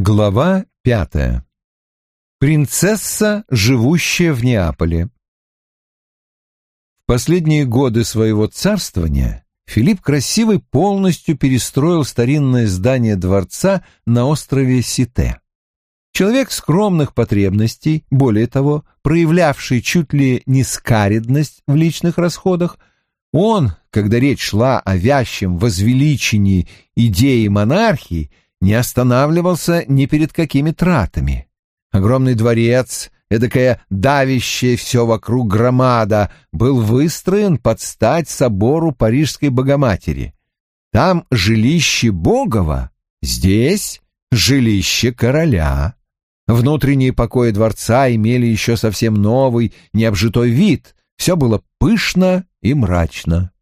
Глава пятая. Принцесса, живущая в Неаполе. В последние годы своего царствования Филипп Красивый полностью перестроил старинное здание дворца на острове Сите. Человек скромных потребностей, более того, проявлявший чуть ли не скаридность в личных расходах, он, когда речь шла о вящем возвеличении идеи монархии, не останавливался ни перед какими тратами. Огромный дворец, эдакая давящая все вокруг громада, был выстроен под стать собору Парижской Богоматери. Там жилище Богова, здесь жилище короля. Внутренние покои дворца имели еще совсем новый, необжитой вид, все было пышно и мрачно.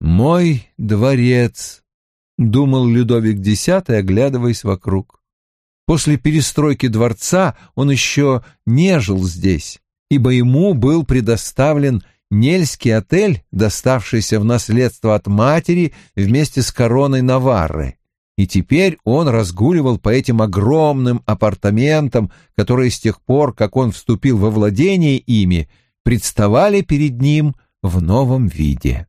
«Мой дворец», думал Людовик X, оглядываясь вокруг. После перестройки дворца он еще не жил здесь, ибо ему был предоставлен Нельский отель, доставшийся в наследство от матери вместе с короной Наварры. И теперь он разгуливал по этим огромным апартаментам, которые с тех пор, как он вступил во владение ими, представали перед ним в новом виде.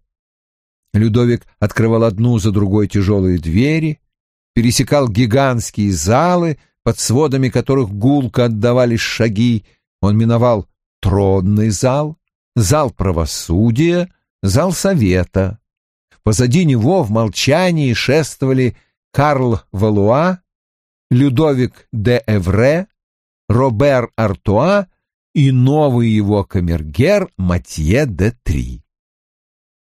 Людовик открывал одну за другой тяжелые двери, пересекал гигантские залы, под сводами которых гулко отдавались шаги. Он миновал тронный зал, зал правосудия, зал совета. Позади него в молчании шествовали Карл Валуа, Людовик де Эвре, Робер Артуа и новый его камергер Матье де Три.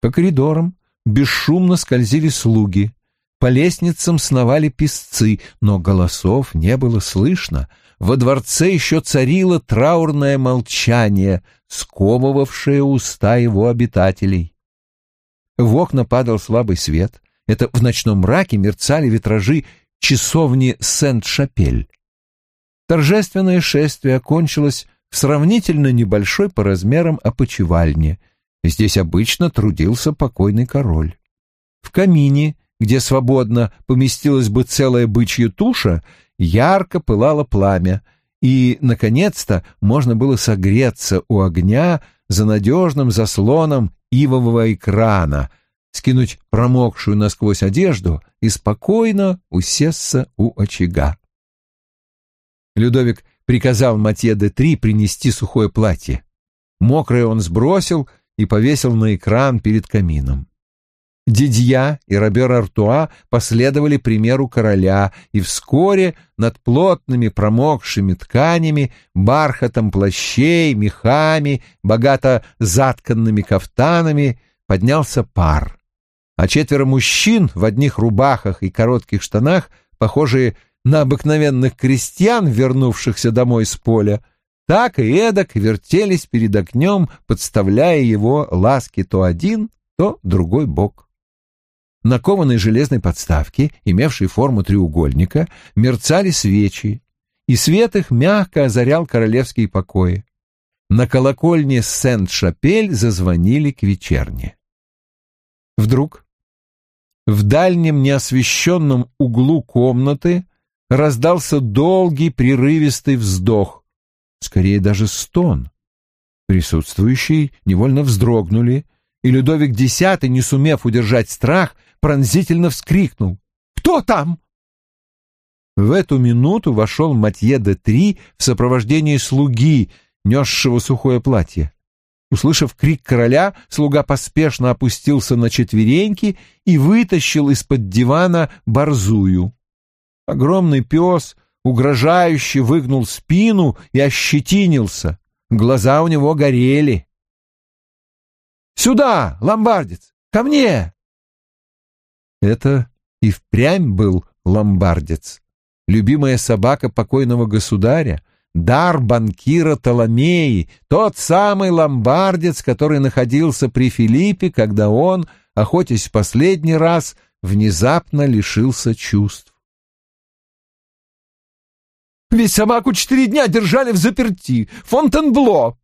По коридорам бесшумно скользили слуги. По лестницам сновали песцы, но голосов не было слышно. Во дворце еще царило траурное молчание, сковывавшее уста его обитателей. В окна падал слабый свет. Это в ночном мраке мерцали витражи часовни Сент-Шапель. Торжественное шествие окончилось в сравнительно небольшой по размерам опочивальне — Здесь обычно трудился покойный король. В камине, где свободно поместилась бы целая бычья туша, ярко пылало пламя, и, наконец-то, можно было согреться у огня за надежным заслоном ивового экрана, скинуть промокшую насквозь одежду и спокойно усесться у очага. Людовик приказал Матье де Три принести сухое платье. Мокрое он сбросил и повесил на экран перед камином. Дидья и Робер Артуа последовали примеру короля, и вскоре над плотными промокшими тканями, бархатом плащей, мехами, богато затканными кафтанами поднялся пар. А четверо мужчин в одних рубахах и коротких штанах, похожие на обыкновенных крестьян, вернувшихся домой с поля, так и эдак вертелись перед окнем, подставляя его ласки то один, то другой бок. На кованой железной подставке, имевшей форму треугольника, мерцали свечи, и свет их мягко озарял королевские покои. На колокольне Сент-Шапель зазвонили к вечерне. Вдруг в дальнем неосвещенном углу комнаты раздался долгий прерывистый вздох, скорее даже стон. Присутствующие невольно вздрогнули, и Людовик X, не сумев удержать страх, пронзительно вскрикнул. «Кто там?» В эту минуту вошел Матье де Три в сопровождении слуги, несшего сухое платье. Услышав крик короля, слуга поспешно опустился на четвереньки и вытащил из-под дивана борзую. Огромный пес угрожающе выгнул спину и ощетинился. Глаза у него горели. «Сюда, ломбардец! Ко мне!» Это и впрямь был ломбардец, любимая собака покойного государя, дар банкира Толомеи, тот самый ломбардец, который находился при Филиппе, когда он, охотясь в последний раз, внезапно лишился чувств. Ведь собаку четыре дня держали в заперти. Фонтенбло.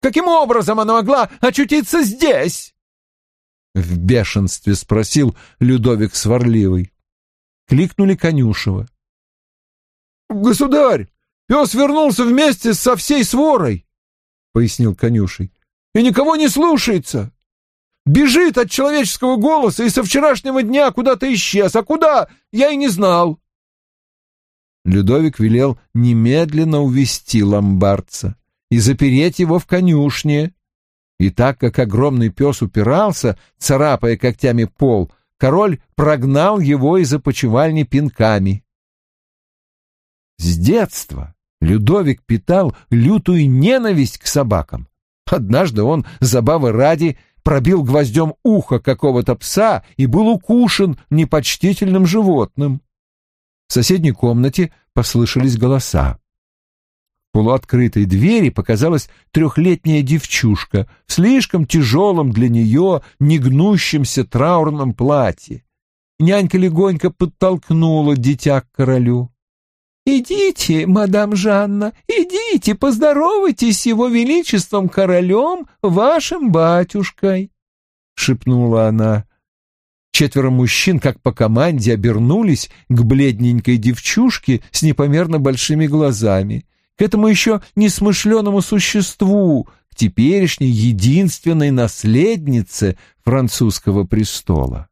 Каким образом она могла очутиться здесь?» В бешенстве спросил Людовик Сварливый. Кликнули Конюшева. Государь, пес вернулся вместе со всей сворой, — пояснил конюшей, — и никого не слушается. Бежит от человеческого голоса и со вчерашнего дня куда-то исчез. А куда, я и не знал. Людовик велел немедленно увести ломбардца и запереть его в конюшне. И так как огромный пес упирался, царапая когтями пол, король прогнал его из опочивальни пинками. С детства Людовик питал лютую ненависть к собакам. Однажды он, забавы ради, пробил гвоздем ухо какого-то пса и был укушен непочтительным животным. В соседней комнате послышались голоса. В полуоткрытой двери показалась трехлетняя девчушка в слишком тяжелом для нее негнущемся траурном платье. Нянька легонько подтолкнула дитя к королю. «Идите, мадам Жанна, идите, поздоровайтесь с его величеством королем, вашим батюшкой», — шепнула она. Четверо мужчин, как по команде, обернулись к бледненькой девчушке с непомерно большими глазами, к этому еще несмышленому существу, к теперешней единственной наследнице французского престола.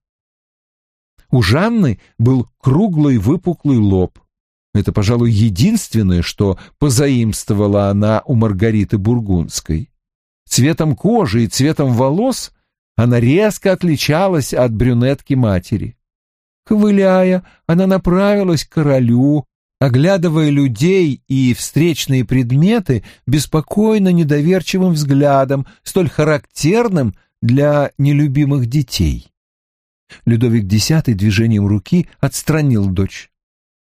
У Жанны был круглый выпуклый лоб, это, пожалуй, единственное, что позаимствовала она у Маргариты Бургундской. Цветом кожи и цветом волос она резко отличалась от брюнетки матери. Ковыляя, она направилась к королю, оглядывая людей и встречные предметы беспокойно недоверчивым взглядом, столь характерным для нелюбимых детей. Людовик X движением руки отстранил дочь.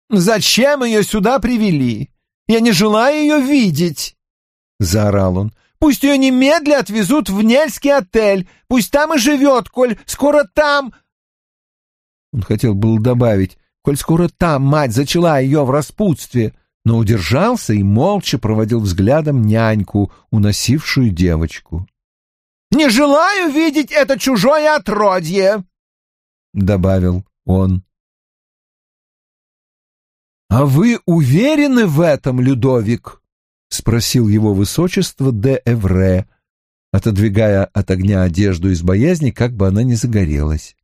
Зачем ее сюда привели? Я не желаю ее видеть!» — заорал он. «Пусть ее немедля отвезут в Нельский отель. Пусть там и живет, коль скоро там...» Он хотел был добавить, коль скоро там мать зачала ее в распутстве, но удержался и молча проводил взглядом няньку, уносившую девочку. «Не желаю видеть это чужое отродье!» — добавил он. «А вы уверены в этом, Людовик?» — спросил его высочество де Эвре, отодвигая от огня одежду из боязни, как бы она не загорелась.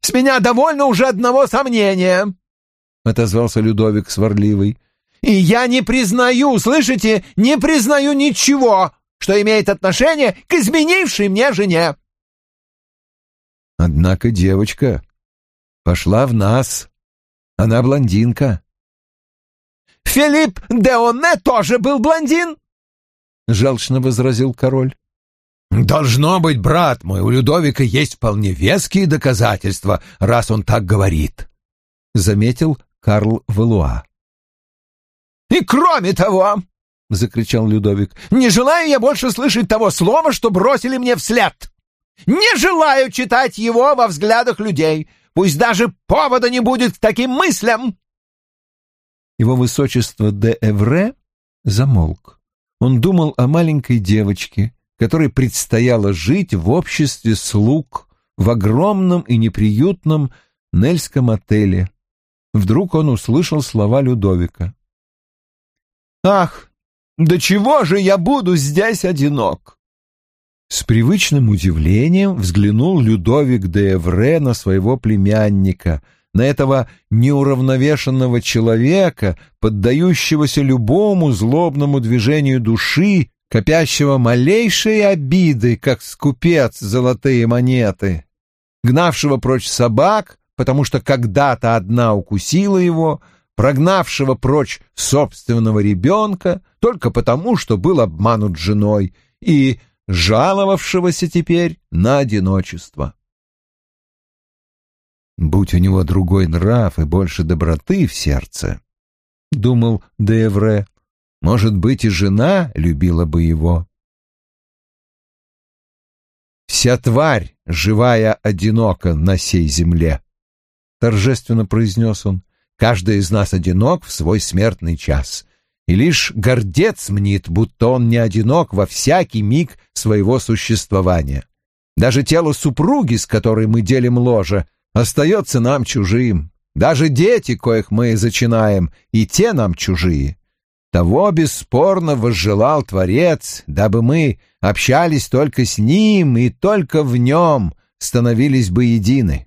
«С меня довольно уже одного сомнения!» — отозвался Людовик сварливый. «И я не признаю, слышите, не признаю ничего, что имеет отношение к изменившей мне жене!» Однако девочка пошла в нас, она блондинка. «Филипп Деоне тоже был блондин?» — желчно возразил король. «Должно быть, брат мой, у Людовика есть вполне веские доказательства, раз он так говорит», — заметил Карл Валуа. «И кроме того», — закричал Людовик, — «не желаю я больше слышать того слова, что бросили мне вслед. Не желаю читать его во взглядах людей. Пусть даже повода не будет к таким мыслям!» Его высочество де Эвре замолк. Он думал о маленькой девочке, которой предстояло жить в обществе слуг в огромном и неприютном Нельском отеле. Вдруг он услышал слова Людовика. «Ах, до чего же я буду здесь одинок?» С привычным удивлением взглянул Людовик де Эвре на своего племянника, на этого неуравновешенного человека, поддающегося любому злобному движению души, копящего малейшие обиды, как скупец золотые монеты, гнавшего прочь собак, потому что когда-то одна укусила его, прогнавшего прочь собственного ребенка только потому, что был обманут женой, и жаловавшегося теперь на одиночество. Будь у него другой нрав и больше доброты в сердце, — думал Девре, — может быть, и жена любила бы его. «Вся тварь, живая одиноко на сей земле», — торжественно произнес он, — «каждый из нас одинок в свой смертный час, и лишь гордец мнит, будто он не одинок во всякий миг своего существования. Даже тело супруги, с которой мы делим ложе, остается нам чужим. Даже дети, коих мы зачинаем, и те нам чужие. Того бесспорно возжелал Творец, дабы мы общались только с Ним и только в Нем становились бы едины.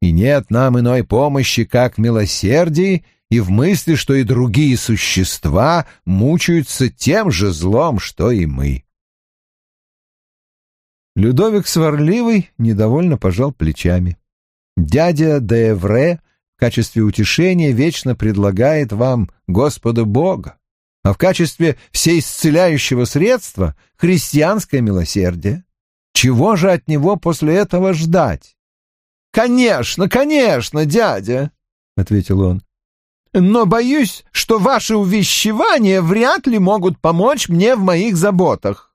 И нет нам иной помощи, как милосердие и в мысли, что и другие существа мучаются тем же злом, что и мы. Людовик Сварливый недовольно пожал плечами. Дядя де Эвре в качестве утешения вечно предлагает вам Господа Бога а в качестве всеисцеляющего средства — христианское милосердие. Чего же от него после этого ждать? «Конечно, конечно, дядя», — ответил он. «Но боюсь, что ваши увещевания вряд ли могут помочь мне в моих заботах».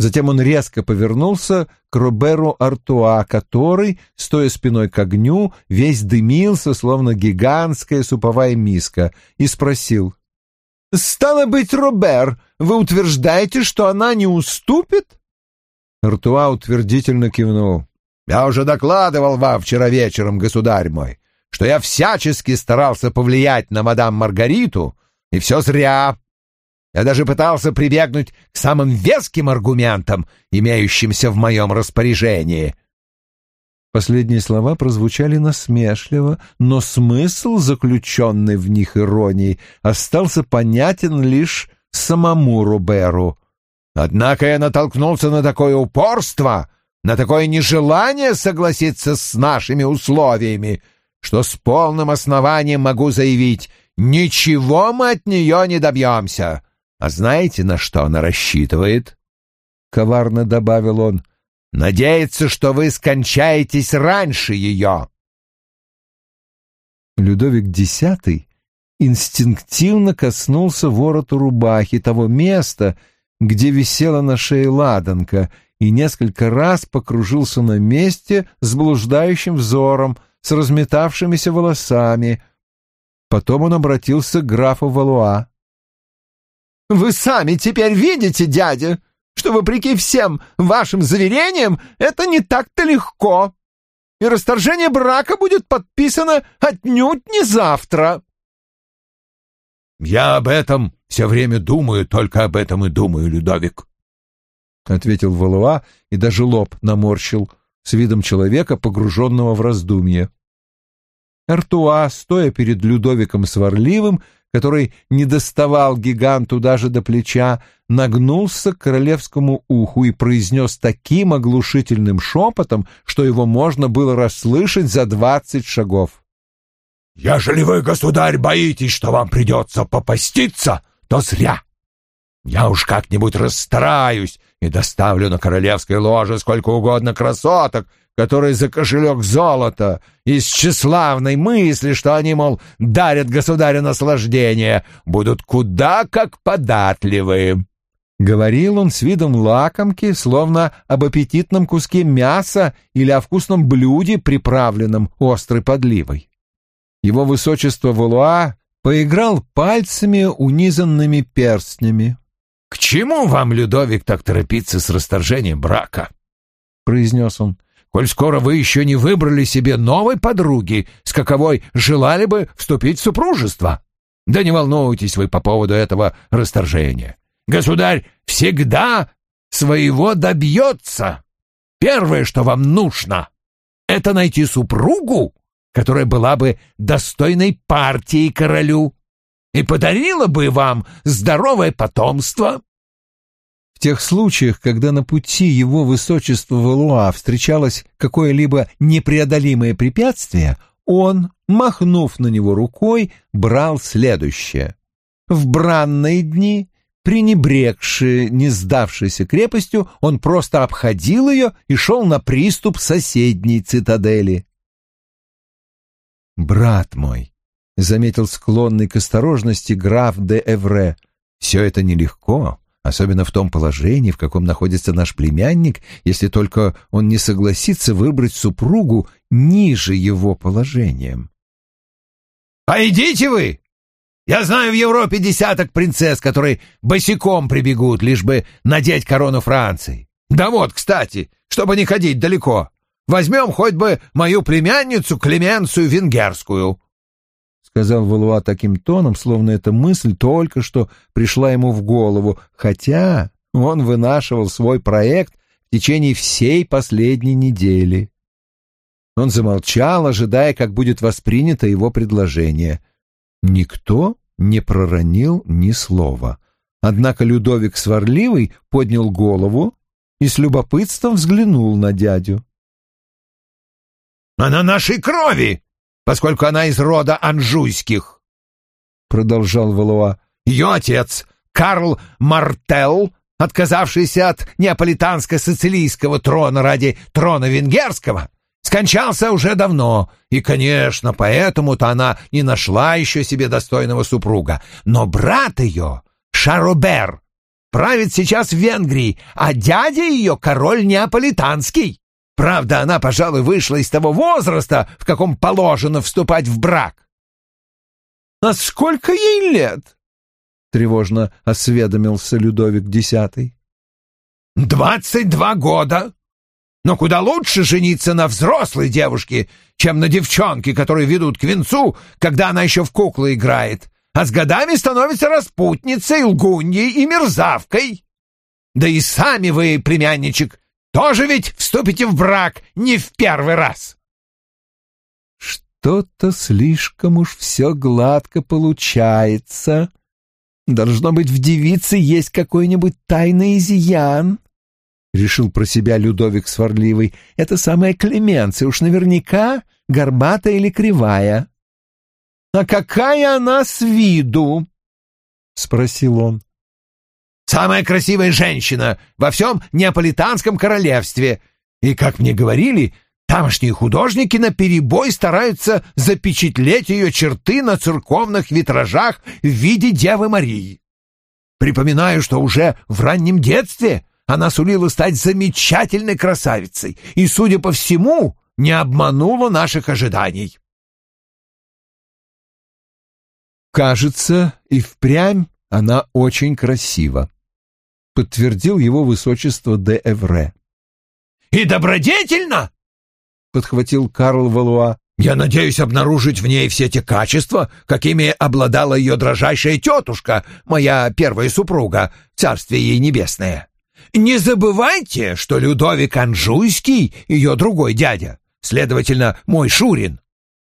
Затем он резко повернулся к Роберу Артуа, который, стоя спиной к огню, весь дымился, словно гигантская суповая миска, и спросил — «Стало быть, Робер, вы утверждаете, что она не уступит?» Ртуа утвердительно кивнул. «Я уже докладывал вам вчера вечером, государь мой, что я всячески старался повлиять на мадам Маргариту, и все зря. Я даже пытался прибегнуть к самым веским аргументам, имеющимся в моем распоряжении, Последние слова прозвучали насмешливо, но смысл, заключенный в них иронии, остался понятен лишь самому Роберу. «Однако я натолкнулся на такое упорство, на такое нежелание согласиться с нашими условиями, что с полным основанием могу заявить, ничего мы от нее не добьемся. А знаете, на что она рассчитывает?» — коварно добавил он. Надеется, что вы скончаетесь раньше ее. Людовик X инстинктивно коснулся вороту рубахи того места, где висела на шее ладанка, и несколько раз покружился на месте с блуждающим взором, с разметавшимися волосами. Потом он обратился к графу Валуа. «Вы сами теперь видите, дядя, что, вопреки всем вашим заверениям, это не так-то легко, и расторжение брака будет подписано отнюдь не завтра. «Я об этом все время думаю, только об этом и думаю, Людовик», — ответил Валуа и даже лоб наморщил с видом человека, погруженного в раздумье. Артуа, стоя перед Людовиком Сварливым, который не доставал гиганту даже до плеча, нагнулся к королевскому уху и произнес таким оглушительным шепотом, что его можно было расслышать за двадцать шагов. «Ежели вы, государь, боитесь, что вам придется попаститься, то зря. Я уж как-нибудь расстараюсь и доставлю на королевской ложе сколько угодно красоток, которые за кошелек золота, из тщеславной мысли, что они, мол, дарят государю наслаждение, будут куда как податливые. Говорил он с видом лакомки, словно об аппетитном куске мяса или о вкусном блюде, приправленном острой подливой. Его высочество Валуа поиграл пальцами, унизанными перстнями. «К чему вам, Людовик, так торопиться с расторжением брака?» — произнес он коль скоро вы еще не выбрали себе новой подруги, с каковой желали бы вступить в супружество. Да не волнуйтесь вы по поводу этого расторжения. Государь всегда своего добьется. Первое, что вам нужно, это найти супругу, которая была бы достойной партии королю и подарила бы вам здоровое потомство, в тех случаях, когда на пути его высочества Валуа встречалось какое-либо непреодолимое препятствие, он, махнув на него рукой, брал следующее. В бранные дни, пренебрегши не сдавшейся крепостью, он просто обходил ее и шел на приступ соседней цитадели. «Брат мой», — заметил склонный к осторожности граф де Эвре, — «все это нелегко» особенно в том положении, в каком находится наш племянник, если только он не согласится выбрать супругу ниже его положением. «А идите вы! Я знаю в Европе десяток принцесс, которые босиком прибегут, лишь бы надеть корону Франции. Да вот, кстати, чтобы не ходить далеко, Возьмем хоть бы мою племянницу Клеменцию Венгерскую, — сказал Валуа таким тоном, словно эта мысль только что пришла ему в голову, хотя он вынашивал свой проект в течение всей последней недели. Он замолчал, ожидая, как будет воспринято его предложение. Никто не проронил ни слова. Однако Людовик Сварливый поднял голову и с любопытством взглянул на дядю. «Она нашей крови, поскольку она из рода Анжуйских», — продолжал Валуа. «Ее отец, Карл Мартел, отказавшийся от неаполитанско-сицилийского трона ради трона венгерского, скончался уже давно, и, конечно, поэтому-то она не нашла еще себе достойного супруга. Но брат ее, Шаробер, правит сейчас в Венгрии, а дядя ее король неаполитанский. Правда, она, пожалуй, вышла из того возраста, в каком положено вступать в брак. — А сколько ей лет? — тревожно осведомился Людовик X. — Двадцать два года. Но куда лучше жениться на взрослой девушке, чем на девчонке, которую ведут к венцу, когда она еще в куклы играет, а с годами становится распутницей, лгуньей и мерзавкой. Да и сами вы, племянничек, тоже ведь вступите в брак не в первый раз. Что-то слишком уж все гладко получается. Должно быть, в девице есть какой-нибудь тайный изъян. — решил про себя Людовик Сварливый. «Это самая Клеменция, уж наверняка горбатая или кривая». «А какая она с виду?» — спросил он. «Самая красивая женщина во всем Неаполитанском королевстве. И, как мне говорили, тамошние художники наперебой стараются запечатлеть ее черты на церковных витражах в виде Девы Марии. Припоминаю, что уже в раннем детстве она сулила стать замечательной красавицей и, судя по всему, не обманула наших ожиданий. «Кажется, и впрямь она очень красива», — подтвердил его высочество де Эвре. «И добродетельно!» — подхватил Карл Валуа. «Я надеюсь обнаружить в ней все те качества, какими обладала ее дрожайшая тетушка, моя первая супруга, царствие ей небесное. Не забывайте, что Людовик Анжуйский, ее другой дядя, следовательно, мой Шурин,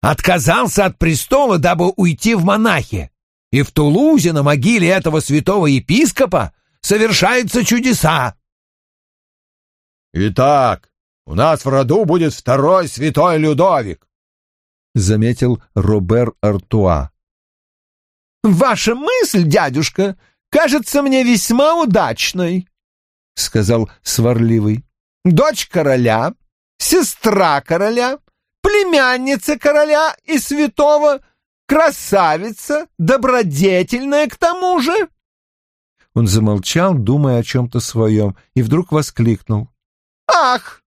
отказался от престола, дабы уйти в монахи. И в Тулузе на могиле этого святого епископа совершаются чудеса. «Итак, у нас в роду будет второй святой Людовик», — заметил Робер Артуа. «Ваша мысль, дядюшка, кажется мне весьма удачной», — сказал сварливый. «Дочь короля, сестра короля, племянница короля и святого, красавица, добродетельная к тому же». Он замолчал, думая о чем-то своем, и вдруг воскликнул. «Ах,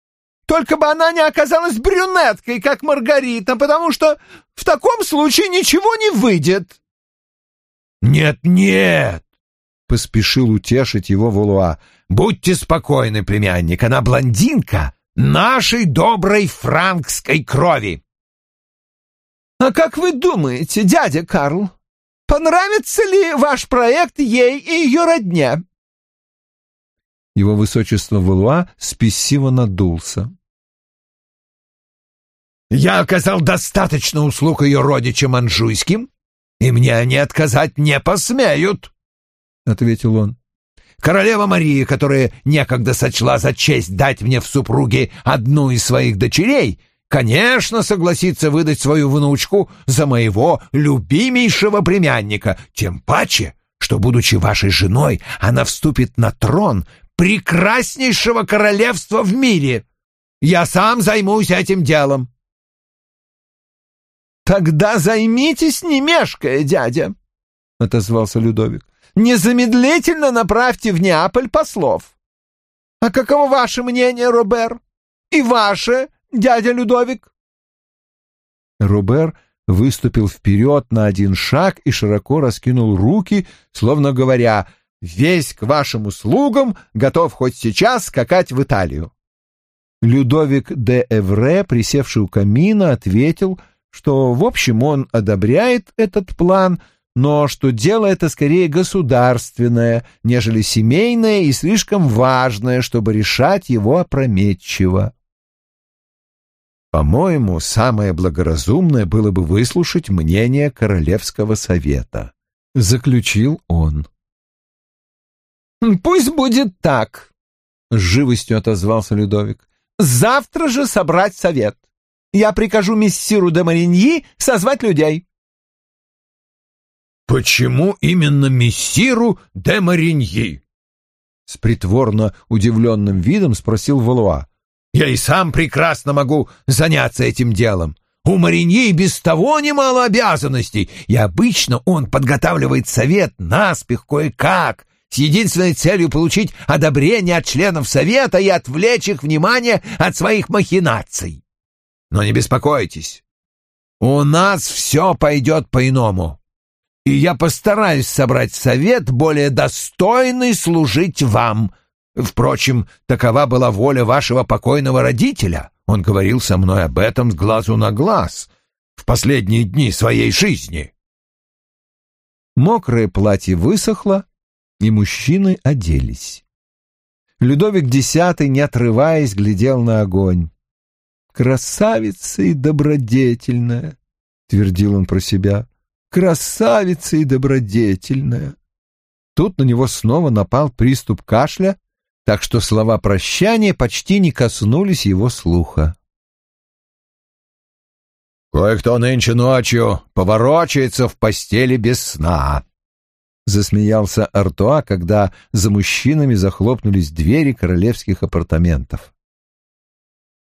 только бы она не оказалась брюнеткой, как Маргарита, потому что в таком случае ничего не выйдет». «Нет-нет!» — поспешил утешить его Вулуа. «Будьте спокойны, племянник, она блондинка нашей доброй франкской крови». «А как вы думаете, дядя Карл, понравится ли ваш проект ей и ее родне?» Его высочество Вулуа спесиво надулся. «Я оказал достаточно услуг ее родичам анжуйским, и мне они отказать не посмеют», — ответил он. Королева Мария, которая некогда сочла за честь дать мне в супруги одну из своих дочерей, конечно, согласится выдать свою внучку за моего любимейшего племянника, тем паче, что, будучи вашей женой, она вступит на трон прекраснейшего королевства в мире. Я сам займусь этим делом. «Тогда займитесь, не мешкая, дядя», — отозвался Людовик незамедлительно направьте в Неаполь послов. А каково ваше мнение, Робер? И ваше, дядя Людовик?» Робер выступил вперед на один шаг и широко раскинул руки, словно говоря «Весь к вашим услугам, готов хоть сейчас скакать в Италию». Людовик де Эвре, присевший у камина, ответил, что, в общем, он одобряет этот план, но что дело это скорее государственное, нежели семейное и слишком важное, чтобы решать его опрометчиво. По-моему, самое благоразумное было бы выслушать мнение Королевского совета, — заключил он. «Пусть будет так», — с живостью отозвался Людовик. «Завтра же собрать совет. Я прикажу мессиру де Мариньи созвать людей». «Почему именно мессиру де Мариньи?» С притворно удивленным видом спросил Валуа. Я и сам прекрасно могу заняться этим делом. У Мариньи без того немало обязанностей, и обычно он подготавливает совет наспех кое-как, с единственной целью получить одобрение от членов совета и отвлечь их внимание от своих махинаций. Но не беспокойтесь, у нас все пойдет по-иному, и я постараюсь собрать совет, более достойный служить вам — Впрочем, такова была воля вашего покойного родителя. Он говорил со мной об этом с глазу на глаз в последние дни своей жизни. Мокрое платье высохло, и мужчины оделись. Людовик X, не отрываясь, глядел на огонь. «Красавица и добродетельная», — твердил он про себя, — «красавица и добродетельная». Тут на него снова напал приступ кашля, так что слова прощания почти не коснулись его слуха. «Кое-кто нынче ночью поворочается в постели без сна», — засмеялся Артуа, когда за мужчинами захлопнулись двери королевских апартаментов.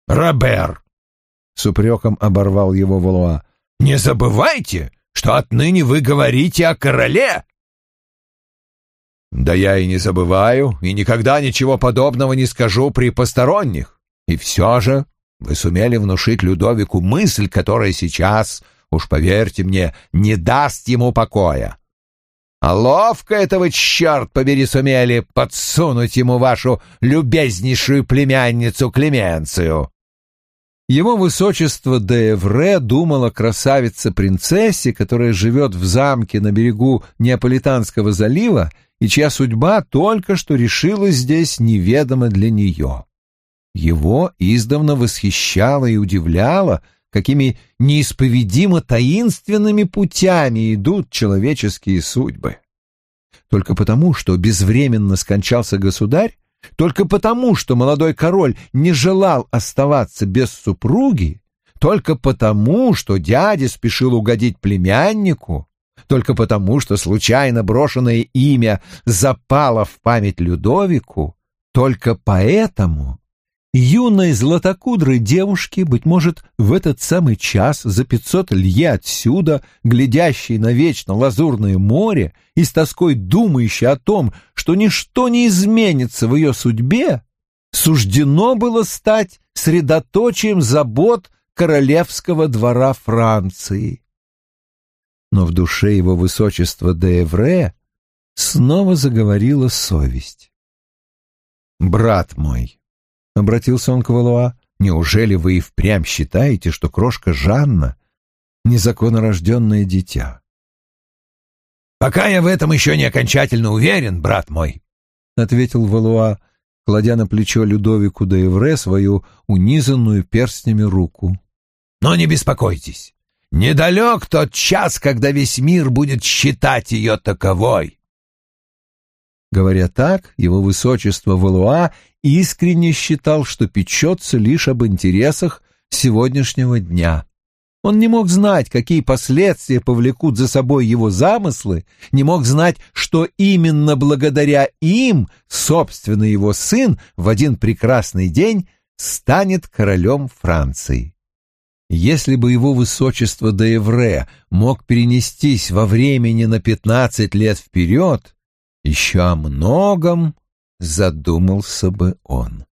«Робер!» — с упреком оборвал его Валуа. «Не забывайте, что отныне вы говорите о короле!» Да я и не забываю, и никогда ничего подобного не скажу при посторонних. И все же вы сумели внушить Людовику мысль, которая сейчас, уж поверьте мне, не даст ему покоя. А ловко это вы, черт побери, сумели подсунуть ему вашу любезнейшую племянницу Клеменцию. Его высочество де Эвре думал о красавице-принцессе, которая живет в замке на берегу Неаполитанского залива и чья судьба только что решилась здесь неведомо для нее. Его издавна восхищало и удивляло, какими неисповедимо таинственными путями идут человеческие судьбы. Только потому, что безвременно скончался государь, только потому, что молодой король не желал оставаться без супруги, только потому, что дядя спешил угодить племяннику, только потому, что случайно брошенное имя запало в память Людовику, только поэтому юной златокудрой девушке, быть может, в этот самый час за пятьсот лье отсюда, глядящей на вечно лазурное море и с тоской думающей о том, что ничто не изменится в ее судьбе, суждено было стать средоточием забот королевского двора Франции но в душе его высочества де Эвре снова заговорила совесть. «Брат мой», — обратился он к Валуа, — «неужели вы и впрямь считаете, что крошка Жанна — незаконнорожденное дитя?» «Пока я в этом еще не окончательно уверен, брат мой», — ответил Валуа, кладя на плечо Людовику де Эвре свою унизанную перстнями руку. «Но не беспокойтесь, Недалек тот час, когда весь мир будет считать ее таковой. Говоря так, его высочество Валуа искренне считал, что печется лишь об интересах сегодняшнего дня. Он не мог знать, какие последствия повлекут за собой его замыслы, не мог знать, что именно благодаря им, собственно, его сын в один прекрасный день станет королем Франции. Если бы его высочество Деевре мог перенестись во времени на пятнадцать лет вперед, еще о многом задумался бы он.